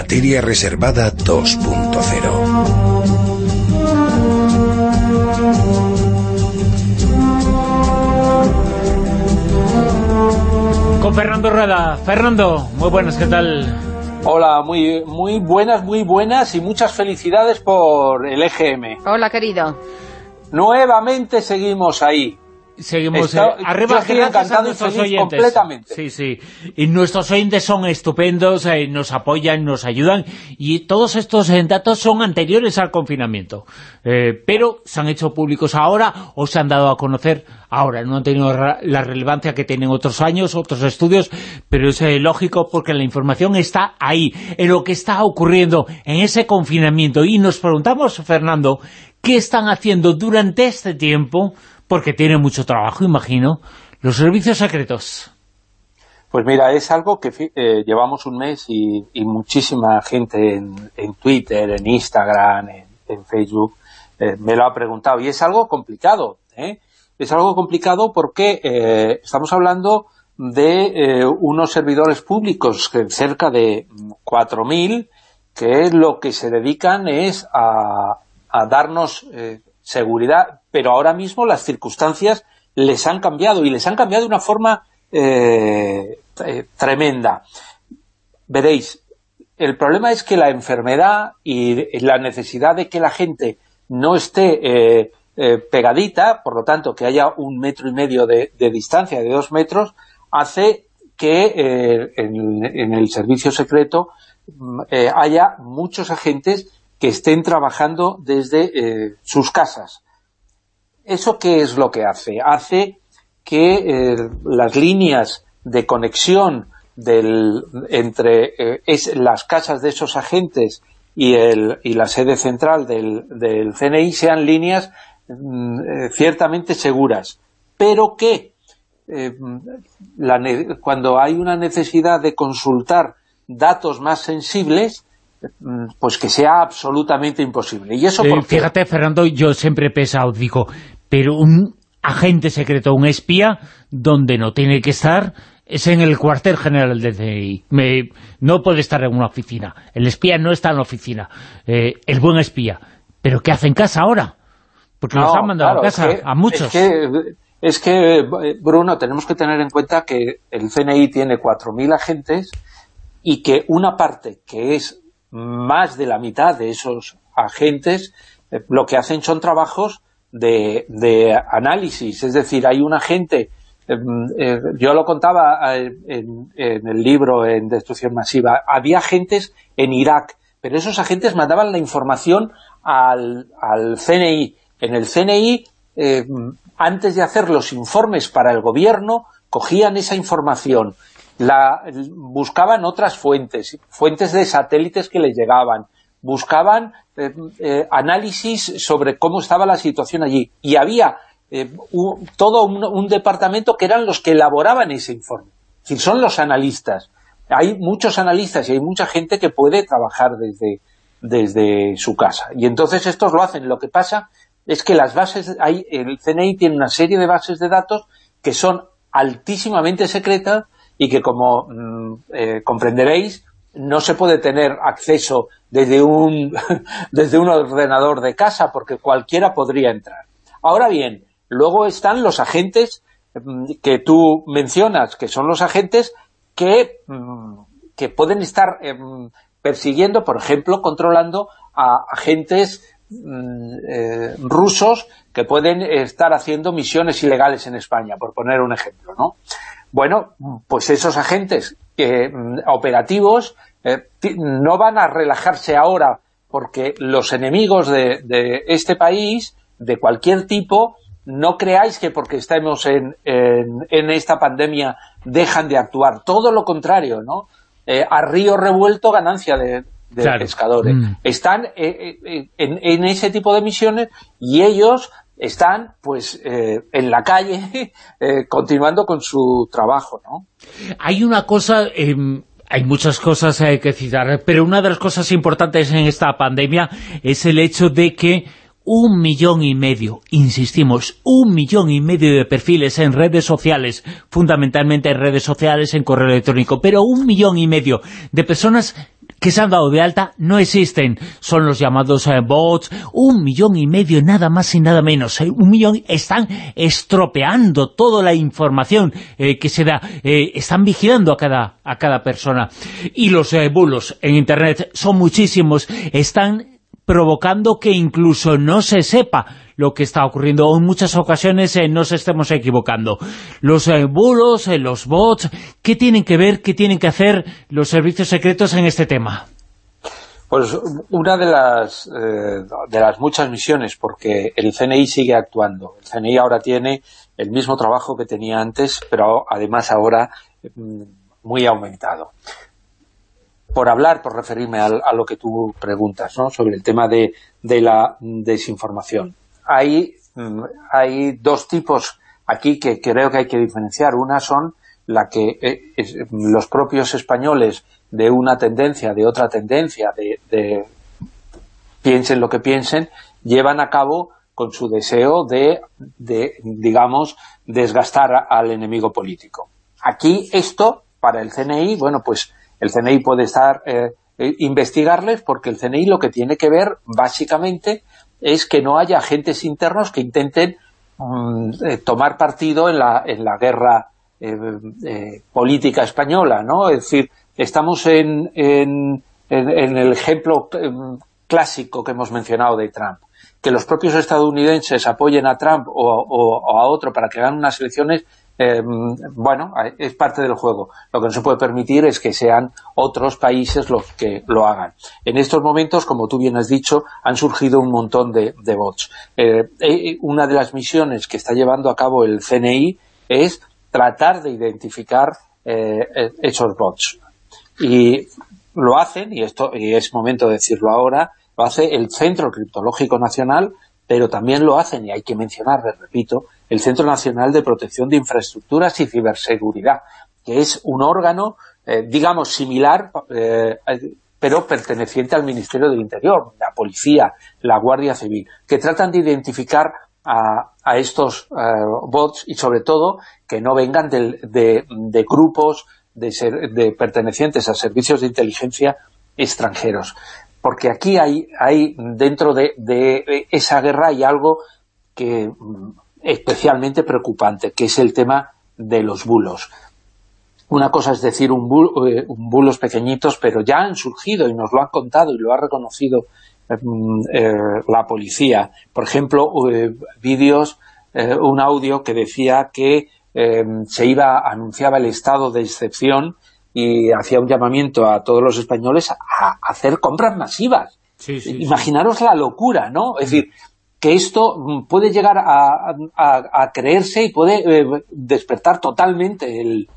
Materia Reservada 2.0 Con Fernando Rueda. Fernando, muy buenas, ¿qué tal? Hola, muy, muy buenas, muy buenas y muchas felicidades por el EGM. Hola, querido. Nuevamente seguimos ahí. Seguimos Está- eh, arriba yo estoy gracias encantado a y nuestros feliz oyentes. completamente. Sí, sí. Y nuestros oyentes son estupendos, eh, nos apoyan, nos ayudan y todos estos eh, datos son anteriores al confinamiento. Eh, pero se han hecho públicos ahora o se han dado a conocer ahora. No han tenido la relevancia que tienen otros años, otros estudios, pero es lógico porque la información está ahí, en lo que está ocurriendo en ese confinamiento. Y nos preguntamos, Fernando, ¿qué están haciendo durante este tiempo? Porque tienen mucho trabajo, imagino, los servicios secretos. Pues mira, es algo que eh, llevamos un mes y, y muchísima gente en, en Twitter, en Instagram, en, en Facebook, eh, me lo ha preguntado. Y es algo complicado, ¿eh? Es algo complicado porque estamos hablando de unos servidores públicos, cerca de mm, 4.000, que lo que se dedican es a, a darnos seguridad, pero ahora mismo las circunstancias les han cambiado y les han cambiado de una forma eh, eh, tremenda. Veréis, el problema es que la enfermedad y la necesidad de que la gente no esté eh, pegadita, por lo tanto que haya un metro y medio de, distancia, de dos metros, hace que en, el servicio secreto mm, haya muchos agentes que estén trabajando desde eh, sus casas. ¿Eso qué es lo que hace? Hace que eh, las líneas de conexión del, entre eh, las casas de esos agentes y, la sede central del, CNI sean líneas mm, ciertamente seguras, pero que cuando hay una necesidad de consultar datos más sensibles, pues que sea absolutamente imposible. ¿Y eso Eh, fíjate, Fernando, yo siempre he pensado, digo, pero un agente secreto, un espía, donde no tiene que estar es en el cuartel general del CNI. Me- no puede estar en una oficina. El espía no está en la oficina. Eh, el buen espía. ¿Pero qué hace en casa ahora? Porque los No, han mandado claro, a casa, es que- a muchos. Es que, es que, Bruno, tenemos que tener en cuenta que el CNI tiene 4.000 agentes y que una parte, que es más de la mitad de esos agentes, eh, lo que hacen son trabajos de, de análisis. Es decir, hay un agente, eh, eh, yo lo contaba en, en el libro en Destrucción Masiva, había agentes en Irak, pero esos agentes mandaban la información al, al CNI. En el CNI, antes de hacer los informes para el gobierno, cogían esa información, la buscaban otras fuentes, fuentes de satélites que les llegaban, buscaban eh, eh, análisis sobre cómo estaba la situación allí. Y había eh, todo un, un departamento que eran los que elaboraban ese informe. Es decir, son los analistas. Hay muchos analistas y hay mucha gente que puede trabajar desde, desde su casa. Y entonces estos lo hacen. Lo que pasa es que las bases, hay, el CNI tiene una serie de bases de datos que son altísimamente secretas y que, como mm, eh, comprenderéis, no se puede tener acceso desde un, desde un ordenador de casa porque cualquiera podría entrar. Ahora bien, luego están los agentes mm, que tú mencionas, que son los agentes que, mm, que pueden estar em, persiguiendo, por ejemplo, controlando a agentes eh, rusos que pueden estar haciendo misiones ilegales en España, por poner un ejemplo, ¿no? Bueno, pues esos agentes mm, operativos eh, ti- no van a relajarse ahora porque los enemigos de, de este país, de cualquier tipo, no creáis que porque estemos en, en, en esta pandemia dejan de actuar. Todo lo contrario, ¿no? Eh, a río revuelto ganancia de, de Claro. pescadores. Mm. Están eh, eh, en, en ese tipo de misiones y ellos están pues eh, en la calle eh, continuando con su trabajo, ¿no? Hay una cosa, eh, hay muchas cosas eh, que citar, pero una de las cosas importantes en esta pandemia es el hecho de que un millón y medio, insistimos, un millón y medio de perfiles en redes sociales, fundamentalmente en redes sociales, en correo electrónico, pero un millón y medio de personas que se han dado de alta no existen. Son los llamados eh, bots, un millón y medio, nada más y nada menos. Eh, un millón están estropeando toda la información eh, que se da. están vigilando a cada, a cada persona. Y los bulos en Internet son muchísimos. Están provocando que incluso no se sepa lo que está ocurriendo en muchas ocasiones eh, nos estemos equivocando. Los eh, bulos, eh, los bots, ¿qué tienen que ver, qué tienen que hacer los servicios secretos en este tema? Pues una de las, de las muchas misiones, porque el CNI sigue actuando. El CNI ahora tiene el mismo trabajo que tenía antes, pero además ahora mm, muy aumentado. Por hablar, por referirme a, lo que tú preguntas, ¿no? sobre el tema de la desinformación hay, mm, hay dos tipos aquí que creo que hay que diferenciar. Una son la que eh, los propios españoles de una tendencia, de otra tendencia, de, piensen lo que piensen, llevan a cabo con su deseo de, digamos, desgastar al enemigo político. Aquí esto, para el CNI, bueno, pues el CNI puede estar, eh, eh, investigarles porque el CNI lo que tiene que ver, básicamente, es que no haya agentes internos que intenten mm, eh, tomar partido en la, en la guerra eh, eh, política española, ¿no? Es decir, estamos en, en, en, el ejemplo clásico que hemos mencionado de Trump, que los propios estadounidenses apoyen a Trump o, o a otro para que ganen unas elecciones eh, bueno, es parte del juego. Lo que no se puede permitir es que sean otros países los que lo hagan. En estos momentos, como tú bien has dicho, han surgido un montón de, bots. Eh, eh, una de las misiones que está llevando a cabo el CNI es tratar de identificar esos bots. Y lo hacen, y esto y es momento de decirlo ahora, lo hace el Centro Criptológico Nacional, pero también lo hacen, y hay que mencionar, repito, el Centro Nacional de Protección de Infraestructuras y Ciberseguridad, que es un órgano, eh, digamos, similar, eh, pero perteneciente al Ministerio del Interior, la Policía, la Guardia Civil, que tratan de identificar a, estos eh, bots y sobre todo que no vengan de, grupos de, pertenecientes a servicios de inteligencia extranjeros. Porque aquí hay, hay dentro de, de esa guerra hay algo que especialmente preocupante, que es el tema de los bulos. Una cosa es decir un, eh, bulos pequeñitos, pero ya han surgido y nos lo han contado y lo ha reconocido mm, eh, la policía. Por ejemplo, eh, vídeos, un audio que decía que se iba, anunciaba el estado de excepción y hacía un llamamiento a todos los españoles a, hacer compras masivas. Imaginaros la locura, ¿no? Es decir, que esto mm, puede llegar a, creerse y puede eh, despertar totalmente el,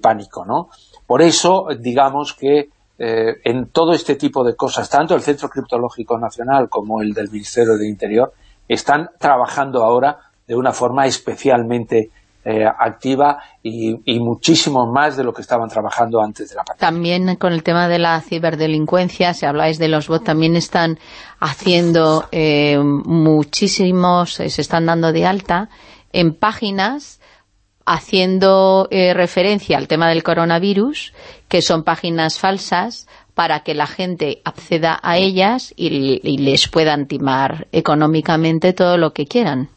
pánico, ¿no? Por eso, digamos que eh, en todo este tipo de cosas, tanto el Centro Criptológico Nacional como el del Ministerio del Interior, están trabajando ahora de una forma especialmente eh, activa y, muchísimo más de lo que estaban trabajando antes de la pandemia. También con el tema de la ciberdelincuencia, si habláis de los bots, también están haciendo eh, muchísimos, eh, se están dando de alta en páginas haciendo referencia al tema del coronavirus, que son páginas falsas, para que la gente acceda a ellas y les puedan timar económicamente todo lo que quieran.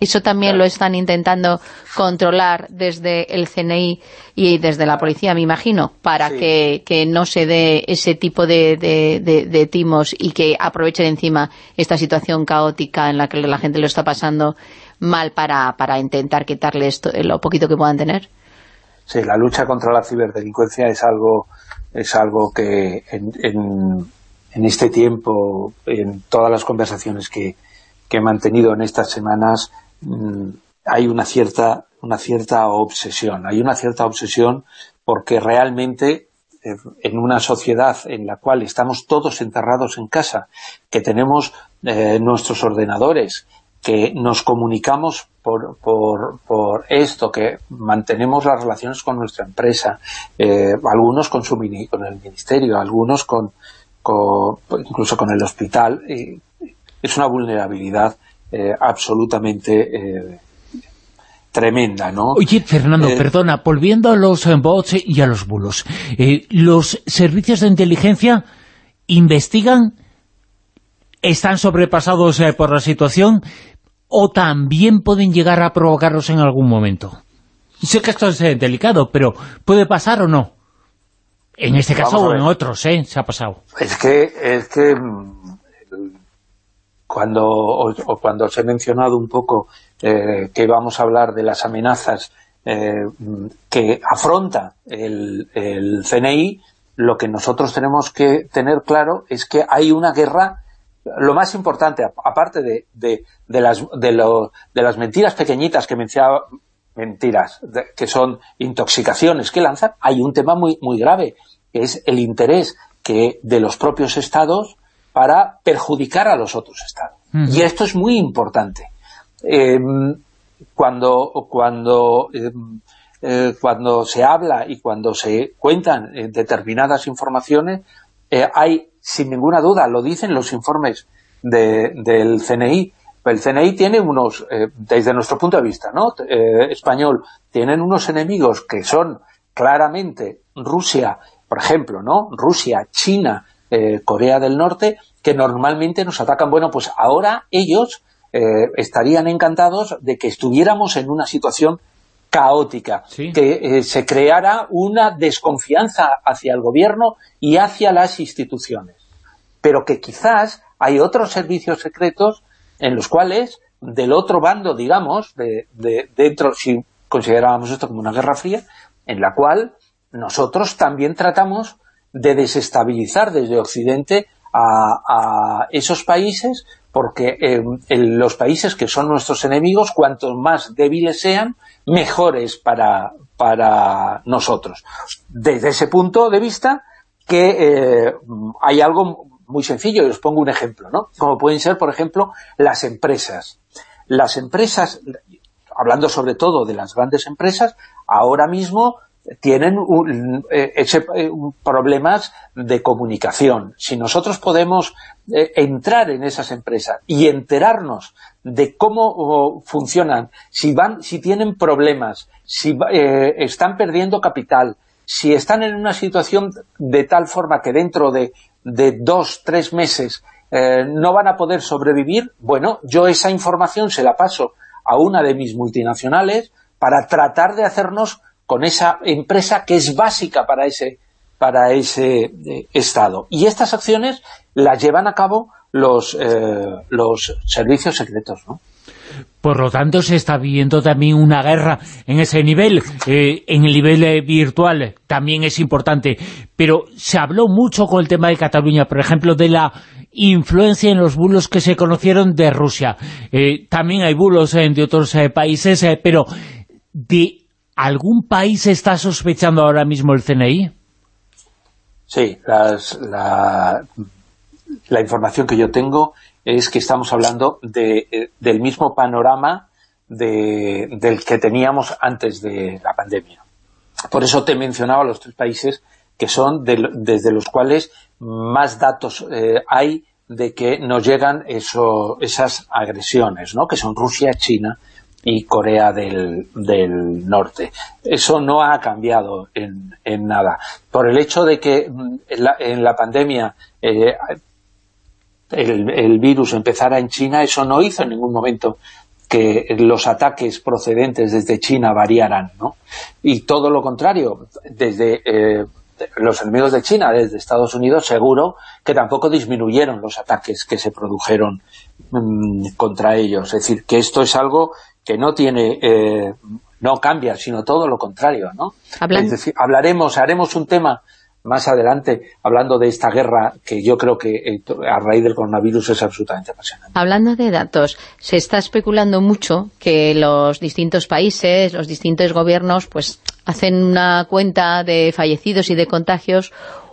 Eso también lo están intentando controlar desde el CNI y desde la policía, me imagino, para que, no se dé ese tipo de, timos y que aprovechen encima esta situación caótica en la que la gente lo está pasando mal para, para intentar quitarle esto, lo poquito que puedan tener. Sí, la lucha contra la ciberdelincuencia es algo, es algo que en, en, este tiempo, en todas las conversaciones que, que he mantenido en estas semanas, hay una cierta, una cierta obsesión. Hay una cierta obsesión porque realmente eh, en una sociedad en la cual estamos todos enterrados en casa, que tenemos eh, nuestros ordenadores, que nos comunicamos por, por, esto, que mantenemos las relaciones con nuestra empresa, eh, algunos con, su, con el ministerio, algunos con, incluso con el hospital, es una vulnerabilidad eh, absolutamente eh, tremenda, ¿no? Oye, Fernando, eh, perdona, volviendo a los bots y a los bulos, eh, ¿los servicios de inteligencia investigan, están sobrepasados eh, por la situación o también pueden llegar a provocarlos en algún momento? Sé que esto es delicado, pero ¿puede pasar o no? En este caso o en otros, ¿eh? Se ha pasado. Es que, es que cuando, o, cuando os he mencionado un poco eh, que vamos a hablar de las amenazas eh, que afronta el, CNI, lo que nosotros tenemos que tener claro es que hay una guerra lo más importante, aparte de, de, las, de, las mentiras pequeñitas que mencionaba, mentiras, que son intoxicaciones que lanzan, hay un tema muy, muy grave, que es el interés que de los propios estados para perjudicar a los otros estados. Y esto es muy importante. Em, cuando, cuando, em, eh, cuando se habla y cuando se cuentan eh, determinadas informaciones, eh, hay, sin ninguna duda, lo dicen los informes del CNI, el CNI tiene unos, desde nuestro punto de vista ¿no? español, tienen unos enemigos que son claramente Rusia, por ejemplo, ¿no? Rusia, China, Corea del Norte, que normalmente nos atacan. Bueno, pues ahora ellos eh, estarían encantados de que estuviéramos en una situación caótica, que eh, se creara una desconfianza hacia el gobierno y hacia las instituciones. Pero que quizás hay otros servicios secretos en los cuales, del otro bando, digamos, de, dentro, si considerábamos esto como una guerra fría, en la cual nosotros también tratamos de desestabilizar desde Occidente a, esos países porque eh, los países que son nuestros enemigos, cuanto más débiles sean, mejores para, para nosotros. Desde ese punto de vista, que eh, hay algo muy sencillo, y os pongo un ejemplo, ¿no? Como pueden ser, por ejemplo, las empresas. Las empresas, hablando sobre todo de las grandes empresas, ahora mismo tienen eh, eh, problemas de comunicación. Si nosotros podemos eh, entrar en esas empresas y enterarnos de cómo funcionan, si van, si tienen problemas, si están perdiendo capital, si están en una situación de tal forma que dentro de, de dos, tres meses no van a poder sobrevivir, bueno, yo esa información se la paso a una de mis multinacionales para tratar de hacernos con esa empresa que es básica para ese, para ese eh, Estado. Y estas acciones las llevan a cabo los, eh, los servicios secretos, ¿no? Por lo tanto, se está viviendo también una guerra en ese nivel, eh, en el nivel virtual, también es importante. Pero se habló mucho con el tema de Cataluña, por ejemplo, de la influencia en los bulos que se conocieron de Rusia. también hay bulos de otros países, pero de ¿Algún país está sospechando ahora mismo el CNI? Sí, la, información que yo tengo es que estamos hablando eh, del mismo panorama del que teníamos antes de la pandemia. Por eso te he mencionado los tres países que son desde los cuales más datos eh, hay de que nos llegan esas agresiones, ¿no? que son Rusia, China y Corea del, Norte. Eso no ha cambiado en, en, nada. Por el hecho de que mm, en la, pandemia eh, el, el, virus empezara en China, eso no hizo en ningún momento que los ataques procedentes desde China variaran, ¿no? Y todo lo contrario, desde eh, los enemigos de China, desde Estados Unidos, seguro que tampoco disminuyeron los ataques que se produjeron mm, contra ellos. Es decir, que esto es algo que no tiene... Eh, no cambia, sino todo lo contrario, ¿no? Es decir, hablaremos, haremos un tema más adelante hablando de esta guerra que yo creo que eh, a raíz del coronavirus es absolutamente apasionante. Hablando de datos, se está especulando mucho que los distintos países, los distintos gobiernos, pues hacen una cuenta de fallecidos y de contagios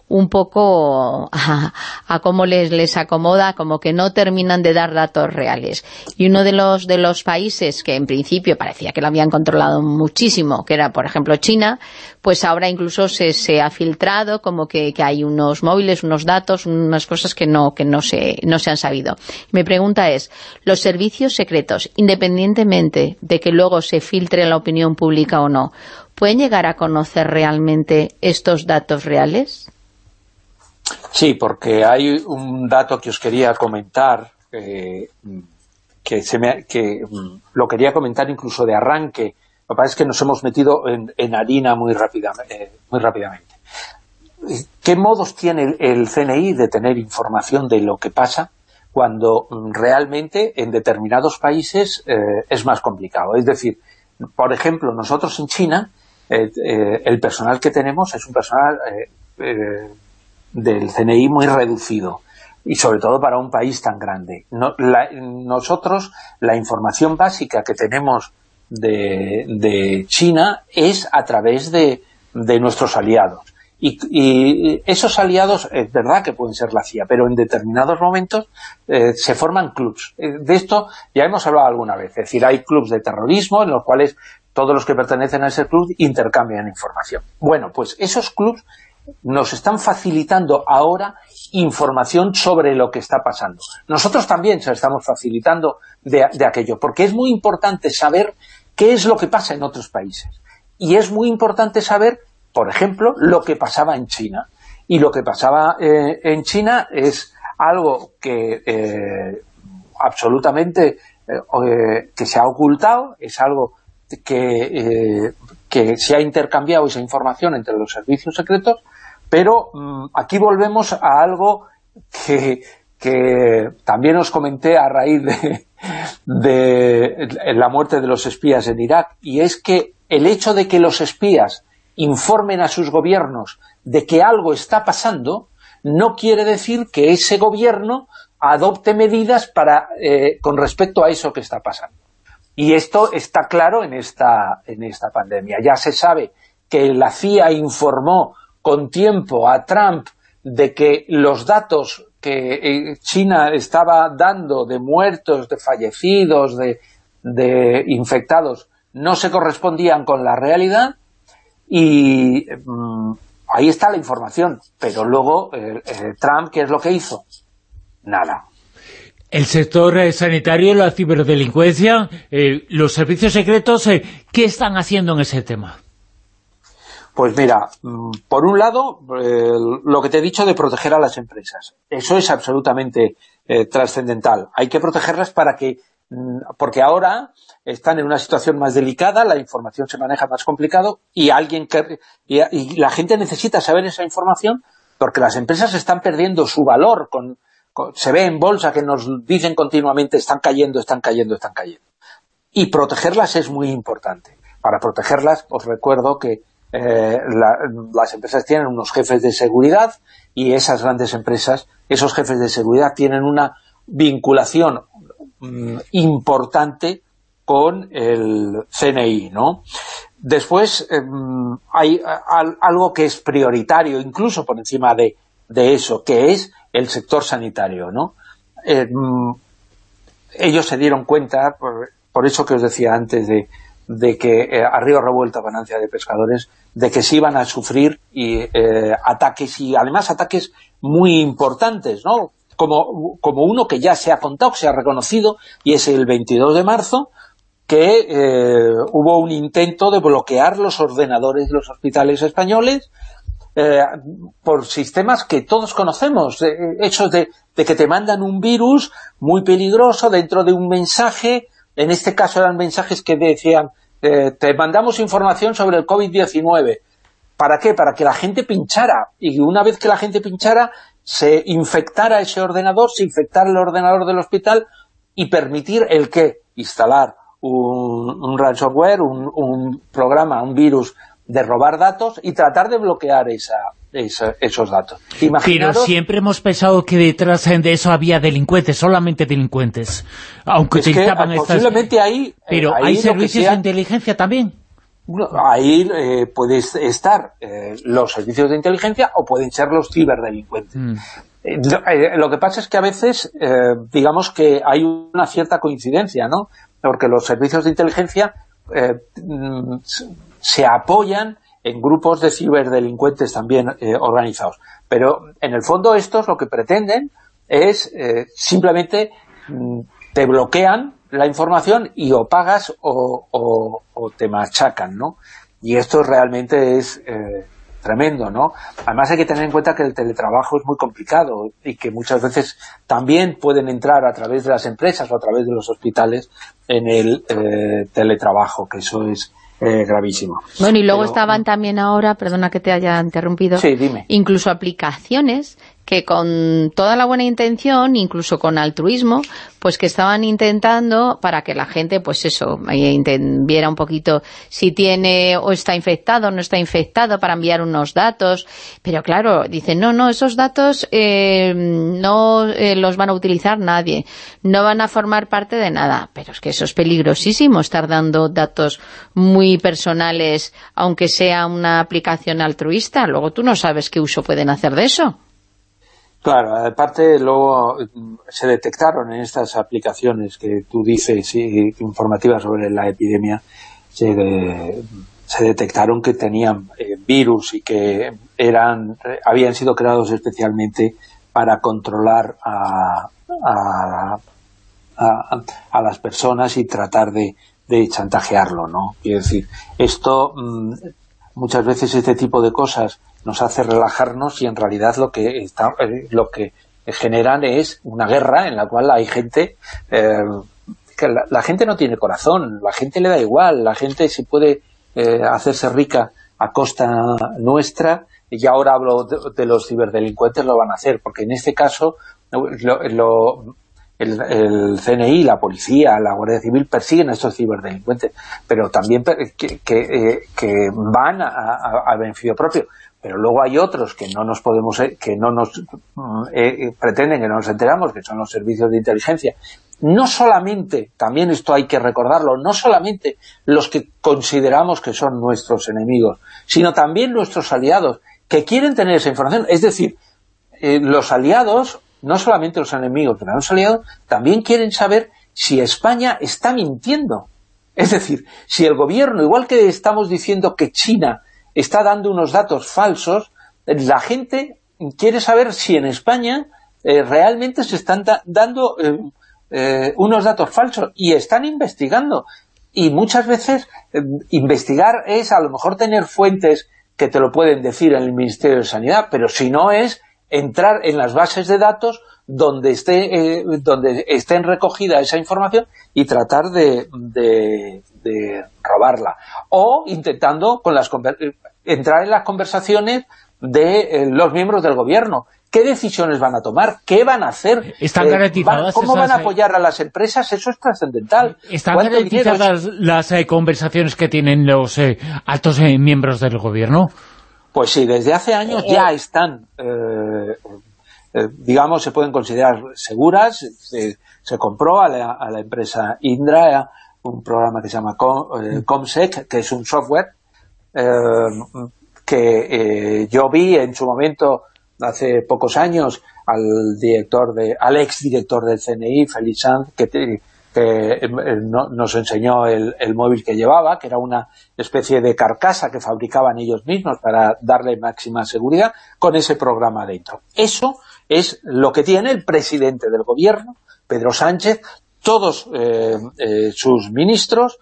un poco a, cómo les, les acomoda, como que no terminan de dar datos reales. Y uno de los, de los países que en principio parecía que lo habían controlado muchísimo, que era por ejemplo China, pues ahora incluso se, se ha filtrado como que, que, hay unos móviles, unos datos, unas cosas que no, que no se, no se han sabido. Mi pregunta es, ¿los servicios secretos, independientemente de que luego se filtre la opinión pública o no, pueden llegar a conocer realmente estos datos reales? Sí, porque hay un dato que os quería comentar, eh, que, se me, que mm, lo quería comentar incluso de arranque, lo que pasa es que nos hemos metido en, en harina muy, rápida, eh, muy rápidamente. ¿Qué modos tiene el CNI de tener información de lo que pasa cuando mm, realmente en determinados países eh, es más complicado? Es decir, por ejemplo, nosotros en China, eh, el personal que tenemos es un personal eh, del CNI muy reducido y sobre todo para un país tan grande. Nosotros, la información básica que tenemos de, China es a través de, de nuestros aliados. Y, esos aliados, es verdad que pueden ser la CIA, pero en determinados momentos eh, se forman clubs. De esto ya hemos hablado alguna vez, es decir, hay clubs de terrorismo en los cuales todos los que pertenecen a ese club intercambian información. Bueno, pues esos clubs nos están facilitando ahora información sobre lo que está pasando. Nosotros también se estamos facilitando de, aquello, porque es muy importante saber qué es lo que pasa en otros países. Y es muy importante saber, por ejemplo, lo que pasaba en China. Y lo que pasaba eh, en China es algo que eh, absolutamente eh, que se ha ocultado, es algo que se ha intercambiado esa información entre los servicios secretos pero mmm, aquí volvemos a algo que, también os comenté a raíz de, de, la muerte de los espías en Irak, y es que el hecho de que los espías informen a sus gobiernos de que algo está pasando, no quiere decir que ese gobierno adopte medidas para eh, con respecto a eso que está pasando. Y esto está claro en esta, en esta pandemia. Ya se sabe que la CIA informó con tiempo a Trump de que los datos que eh, China estaba dando de muertos, de fallecidos, de, infectados, no se correspondían con la realidad y mmm, ahí está la información. Pero luego eh, eh, Trump, ¿qué es lo que hizo? Nada. El sector sanitario, la ciberdelincuencia, los servicios secretos, ¿qué están haciendo en ese tema? Pues mira, por un lado, eh, lo que te he dicho de proteger a las empresas. Eso es absolutamente eh, trascendental. Hay que protegerlas para que, porque ahora están en una situación más delicada, la información se maneja más complicado y alguien que, y, la gente necesita saber esa información porque las empresas están perdiendo su valor. Con, se ve en bolsa que nos dicen continuamente están cayendo, están cayendo, están cayendo. Y protegerlas es muy importante. Para protegerlas, os recuerdo que eh, la, las empresas tienen unos jefes de seguridad y esas grandes empresas, esos jefes de seguridad tienen una vinculación mm, importante con el CNI, ¿no? Después eh, hay a, algo que es prioritario, incluso por encima de, de eso, que es el sector sanitario, ¿no? Eh, ellos se dieron cuenta, por, por, eso que os decía antes de, de que eh, a río ganancia de pescadores, de que se iban a sufrir y, eh, ataques y además ataques muy importantes, ¿no? Como, como uno que ya se ha contado, que se ha reconocido, y es el 22 de marzo, que eh, hubo un intento de bloquear los ordenadores de los hospitales españoles eh, por sistemas que todos conocemos, eh, hechos de, de que te mandan un virus muy peligroso dentro de un mensaje en este caso eran mensajes que decían, eh, te mandamos información sobre el COVID-19. ¿Para qué? Para que la gente pinchara. Y una vez que la gente pinchara, se infectara ese ordenador, se infectara el ordenador del hospital y permitir el qué? Instalar un, un ransomware, un, un programa, un virus de robar datos y tratar de bloquear esa, esa, esos datos. Imaginaros... Pero siempre hemos pensado que detrás de eso había delincuentes, solamente delincuentes, aunque es utilizaban que, estas... Posiblemente ahí, Pero ahí hay servicios sea... de inteligencia también. ahí eh, pueden estar eh, los servicios de inteligencia o pueden ser los ciberdelincuentes. Mm. Eh, lo que pasa es que a veces, digamos que hay una cierta coincidencia, ¿no? Porque los servicios de inteligencia mm, se apoyan en grupos de ciberdelincuentes también organizados. Pero en el fondo estos lo que pretenden es simplemente mm, te bloquean la información y o pagas o, te machacan, ¿no? Y esto realmente es eh, tremendo, ¿no? Además hay que tener en cuenta que el teletrabajo es muy complicado y que muchas veces también pueden entrar a través de las empresas o a través de los hospitales en el eh, teletrabajo, que eso es eh, gravísimo. Bueno, y luego estaban también ahora, perdona que te haya interrumpido, sí, dime. incluso aplicaciones que con toda la buena intención, incluso con altruismo, pues que estaban intentando para que la gente, pues eso, viera un poquito si tiene o está infectado o no está infectado para enviar unos datos. Pero claro, dicen, no, no, esos datos eh, no eh, los van a utilizar nadie, no van a formar parte de nada. Pero es que eso es peligrosísimo, estar dando datos muy personales, aunque sea una aplicación altruista. Luego tú no sabes qué uso pueden hacer de eso. Claro, aparte luego se detectaron en estas aplicaciones que tú dices, informativas sobre la epidemia, se, detectaron que tenían eh, virus y que eran habían sido creados especialmente para controlar a, a, las personas y tratar de, chantajearlo, ¿no? Quiero decir, esto, mm, muchas veces este tipo de cosas nos hace relajarnos y en realidad lo que eh, lo que generan es una guerra en la cual hay gente eh, que la, gente no tiene corazón, la gente le da igual, la gente si puede eh, hacerse rica a costa nuestra y ahora hablo de, los ciberdelincuentes lo van a hacer, porque en este caso lo, el, CNI, la policía, la Guardia Civil persiguen a estos ciberdelincuentes, pero también que, que, van a beneficio propio pero luego hay otros que no nos podemos eh, que no nos eh, eh, pretenden que no nos enteramos, que son los servicios de inteligencia. No solamente, también esto hay que recordarlo, no solamente los que consideramos que son nuestros enemigos, sino también nuestros aliados, que quieren tener esa información. Es decir, los aliados, no solamente los enemigos, pero los aliados, también quieren saber si España está mintiendo. Es decir, si el gobierno, igual que estamos diciendo que China está dando unos datos falsos, la gente quiere saber si en España eh, realmente se están dando eh, eh, unos datos falsos y están investigando. Y muchas veces investigar es a lo mejor tener fuentes que te lo pueden decir en el Ministerio de Sanidad, pero si no es entrar en las bases de datos donde esté donde estén recogida esa información y tratar de, de robarla. O intentando con las entrar en las conversaciones de eh, los miembros del gobierno. ¿Qué decisiones van a tomar? ¿Qué van a hacer? ¿Están eh, ¿Cómo van a apoyar a las empresas? Eso es trascendental. ¿Están garantizadas las eh, conversaciones que tienen los altos miembros del gobierno? Pues sí, desde hace años ya están, digamos, se pueden considerar seguras. Se, compró a la, empresa Indra un programa que se llama Comsec, que es un software eh, que eh, yo vi en su momento, hace pocos años, al director de al ex director del CNI, Félix Sanz, que, eh, nos enseñó el, móvil que llevaba, que era una especie de carcasa que fabricaban ellos mismos para darle máxima seguridad, con ese programa dentro. Eso es lo que tiene el presidente del gobierno, Pedro Sánchez, todos sus ministros,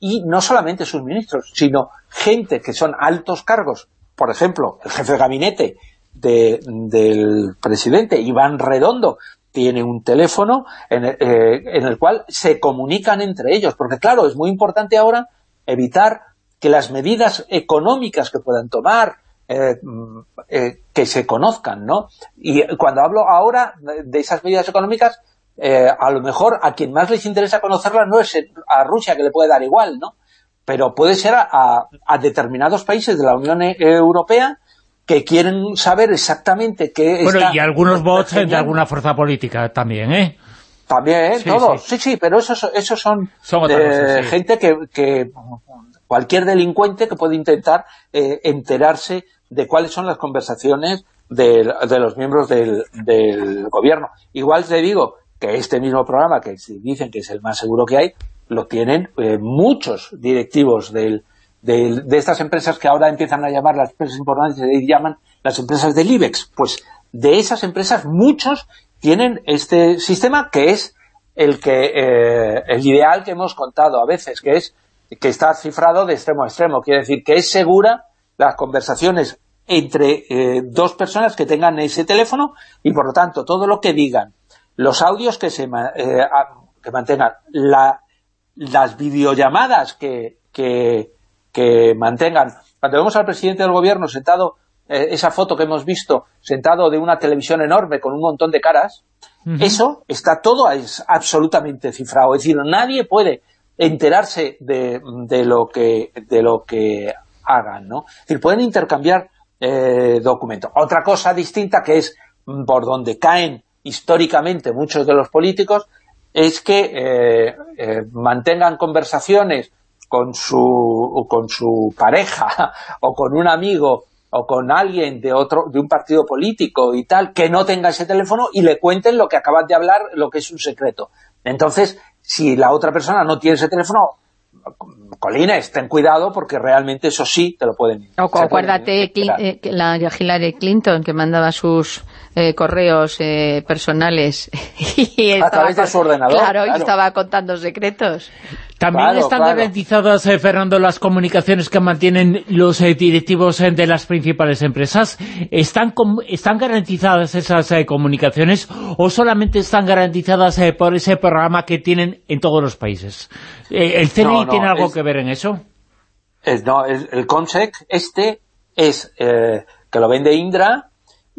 y no solamente sus ministros, sino gente que son altos cargos, por ejemplo, el jefe de gabinete del presidente, Iván Redondo, tiene un teléfono en el, eh, cual se comunican entre ellos, porque claro, es muy importante ahora evitar que las medidas económicas que puedan tomar, eh, mm, eh, que se conozcan, ¿no? Y cuando hablo ahora de esas medidas económicas, eh, a lo mejor a quien más les interesa conocerla no es a Rusia, que le puede dar igual, ¿no? Pero puede ser a, determinados países de la Unión e-, Europea que quieren saber exactamente qué Bueno, y algunos bots de alguna fuerza política también, ¿eh? También, ¿eh? todos. Sí. sí, pero esos, esos son, gente que, cualquier delincuente que puede intentar eh, enterarse de cuáles son las conversaciones de, los miembros del, gobierno. Igual te digo que este mismo programa, que dicen que es el más seguro que hay, lo tienen eh, muchos directivos de estas empresas que ahora empiezan a llamar las empresas importantes y llaman las empresas del IBEX. Pues de esas empresas muchos tienen este sistema que es el que eh, el ideal que hemos contado a veces, que es que está cifrado de extremo a extremo, quiere decir que es segura las conversaciones entre eh, dos personas que tengan ese teléfono y por lo tanto todo lo que digan, los audios que se eh, que mantengan, las videollamadas que, que, mantengan. Cuando vemos al presidente del gobierno sentado, eh, esa foto que hemos visto, sentado de una televisión enorme con un montón de caras, eso está todo es absolutamente cifrado. Es decir, nadie puede enterarse de, de, lo, que, de lo que hagan, ¿no? Es decir, pueden intercambiar eh, documentos. Otra cosa distinta que es por donde caen históricamente muchos de los políticos es que eh, eh, mantengan conversaciones con su, con su pareja o con un amigo o con alguien de otro de un partido político y tal, que no tenga ese teléfono y le cuenten lo que acaban de hablar, lo que es un secreto. Entonces, si la otra persona no tiene ese teléfono, colines, ten cuidado porque realmente eso sí te lo pueden... O acuérdate eh, la Hillary Clinton que mandaba sus eh, correos eh, personales y a través de su ordenador. Claro, y estaba contando secretos. También están garantizadas, Fernando, las comunicaciones que mantienen los directivos de las principales empresas. ¿Están, están garantizadas esas comunicaciones o solamente están garantizadas por ese programa que tienen en todos los países? ¿El CNI tiene algo que ver en eso? no, el CONSEC, este es que lo vende Indra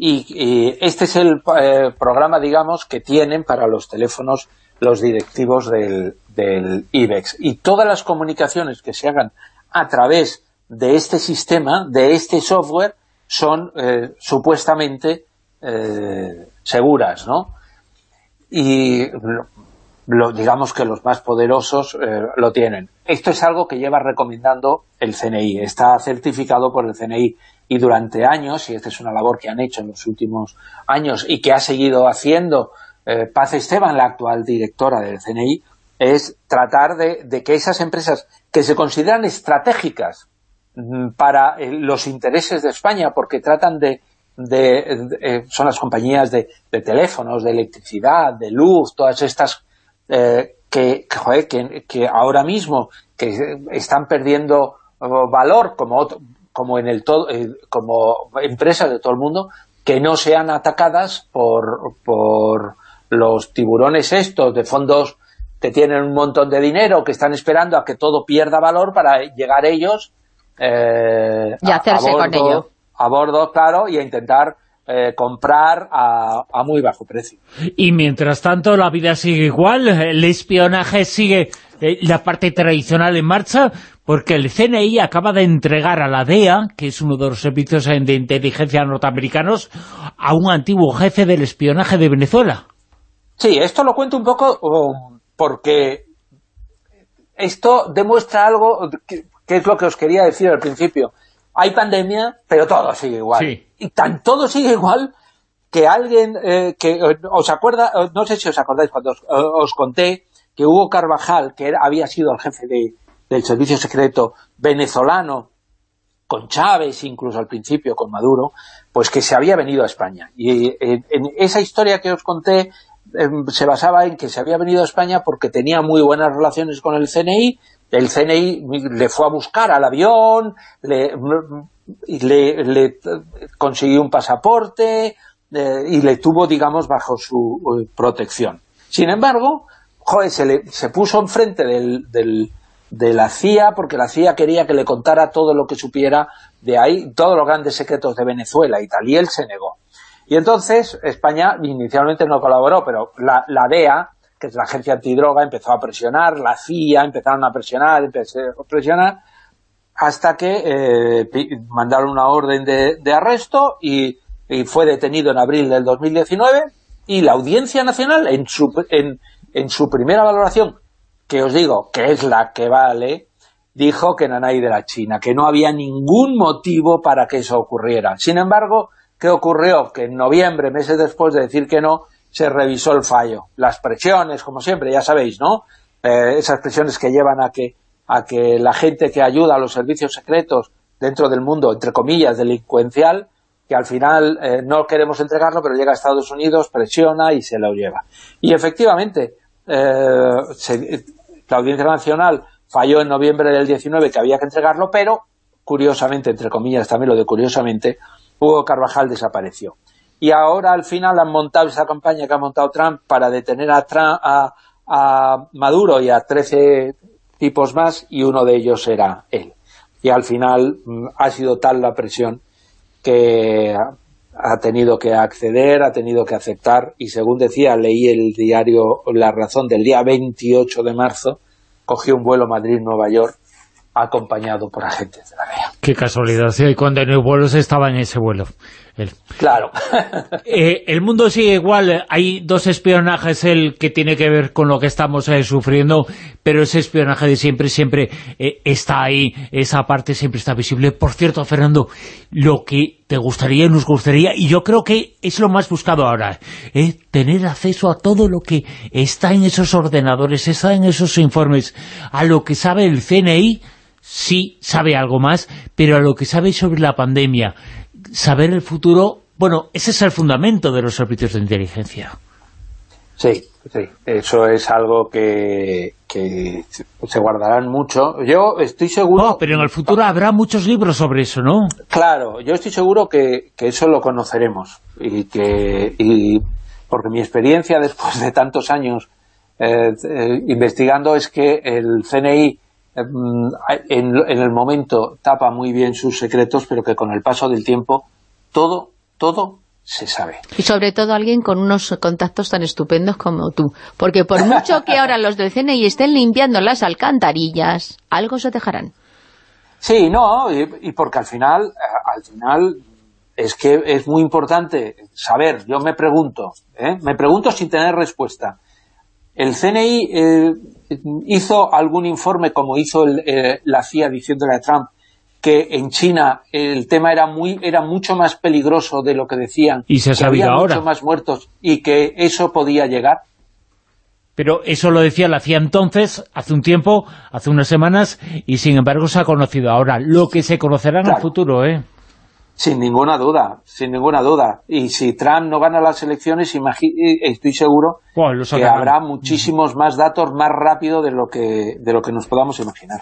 y, este es el eh, programa, digamos, que tienen para los teléfonos los directivos del, IBEX. Y todas las comunicaciones que se hagan a través de este sistema, de este software, son eh, supuestamente eh, seguras, ¿no? Y lo, digamos que los más poderosos lo tienen. Esto es algo que lleva recomendando el CNI, está certificado por el CNI y durante años, y esta es una labor que han hecho en los últimos años y que ha seguido haciendo eh, Paz Esteban, la actual directora del CNI, es tratar de, que esas empresas que se consideran estratégicas mm, para eh, los intereses de España, porque tratan de, eh, son las compañías de, teléfonos, de electricidad, de luz, todas estas que, que, ahora mismo que están perdiendo valor como otro, como en el todo, eh, como empresas de todo el mundo que no sean atacadas por, por los tiburones estos de fondos que tienen un montón de dinero, que están esperando a que todo pierda valor para llegar ellos eh, y hacerse a, bordo, con ello. a bordo, claro, y a intentar eh, comprar a, a, muy bajo precio. Y mientras tanto la vida sigue igual, el espionaje sigue eh, la parte tradicional en marcha, porque el CNI acaba de entregar a la DEA, que es uno de los servicios de inteligencia norteamericanos, a un antiguo jefe del espionaje de Venezuela. Sí, esto lo cuento un poco porque esto demuestra algo que, es lo que os quería decir al principio. Hay pandemia, pero todo sigue igual. Y tan todo sigue igual que alguien eh, que eh, os acuerda, no sé si os acordáis cuando os, conté que Hugo Carvajal, que había sido el jefe de, del servicio secreto venezolano, con Chávez, incluso al principio con Maduro, pues que se había venido a España. Y en, esa historia que os conté em, se basaba en que se había venido a España porque tenía muy buenas relaciones con el CNI, el CNI le fue a buscar al avión, le, le, consiguió un pasaporte eh, y le tuvo, digamos, bajo su eh, protección. Sin embargo, joder, se, se puso enfrente del, de la CIA, porque la CIA quería que le contara todo lo que supiera de ahí, todos los grandes secretos de Venezuela y tal, y él se negó. Y entonces España inicialmente no colaboró, pero la, DEA, que es la agencia antidroga, empezó a presionar, la CIA empezaron a presionar, empezó a presionar, hasta que eh, mandaron una orden de, arresto y, fue detenido en abril del 2019 y la Audiencia Nacional en su, en, en su primera valoración que os digo que es la que vale, dijo que Nanay de la China, que no había ningún motivo para que eso ocurriera. Sin embargo, ¿qué ocurrió? Que en noviembre, meses después de decir que no, se revisó el fallo. Las presiones, como siempre, ya sabéis, ¿no? Eh, esas presiones que llevan a que, a que la gente que ayuda a los servicios secretos dentro del mundo, entre comillas, delincuencial, que al final eh, no queremos entregarlo, pero llega a Estados Unidos, presiona y se lo lleva. Y efectivamente, eh, la Audiencia Nacional falló en noviembre del 19 que había que entregarlo, pero curiosamente, entre comillas también lo de curiosamente, Hugo Carvajal desapareció. Y ahora al final han montado esa campaña que ha montado Trump para detener a, a, a Maduro y a 13 tipos más y uno de ellos era él. Y al final mm, ha sido tal la presión que ha tenido que acceder, ha tenido que aceptar y según decía, leí el diario La Razón del día 28 de marzo, cogió un vuelo Madrid-Nueva York acompañado por agentes de la. Qué casualidad, y cuando en el vuelo se estaba en ese vuelo. Claro. Eh, el mundo sigue igual, hay dos espionajes, el que tiene que ver con lo que estamos eh, sufriendo, pero ese espionaje de siempre, siempre eh, está ahí, esa parte siempre está visible. Por cierto, Fernando, lo que te gustaría y nos gustaría, y yo creo que es lo más buscado ahora, tener acceso a todo lo que está en esos ordenadores, está en esos informes, a lo que sabe el CNI, sí sabe algo más, pero a lo que sabe sobre la pandemia, saber el futuro, bueno, ese es el fundamento de los servicios de inteligencia. Sí, sí, eso es algo que, se guardarán mucho. Yo estoy seguro... No, pero en el futuro habrá muchos libros sobre eso, ¿no? Claro, yo estoy seguro que, eso lo conoceremos y que y porque mi experiencia después de tantos años eh, eh, investigando es que el CNI Em, en, el momento tapa muy bien sus secretos, pero que con el paso del tiempo todo, todo se sabe. Y sobre todo alguien con unos contactos tan estupendos como tú. Porque por mucho que ahora los del CNI estén limpiando las alcantarillas, algo se dejarán. Sí, no, y, porque al final, eh, al final es que es muy importante saber, yo me pregunto, ¿eh? me pregunto sin tener respuesta. El CNI eh, hizo algún informe como hizo eh, la CIA diciéndole a Trump que en China el tema era muy era mucho más peligroso de lo que decían y se ha sabido que había mucho más muertos y que eso podía llegar pero eso lo decía la CIA entonces, hace un tiempo, hace unas semanas, y sin embargo se ha conocido ahora. Lo que se conocerá en el futuro, ¿eh? Sin ninguna duda, sin ninguna duda. Y si Trump no gana las elecciones, estoy seguro que habrá muchísimos más datos más rápido de lo que, de lo que nos podamos imaginar.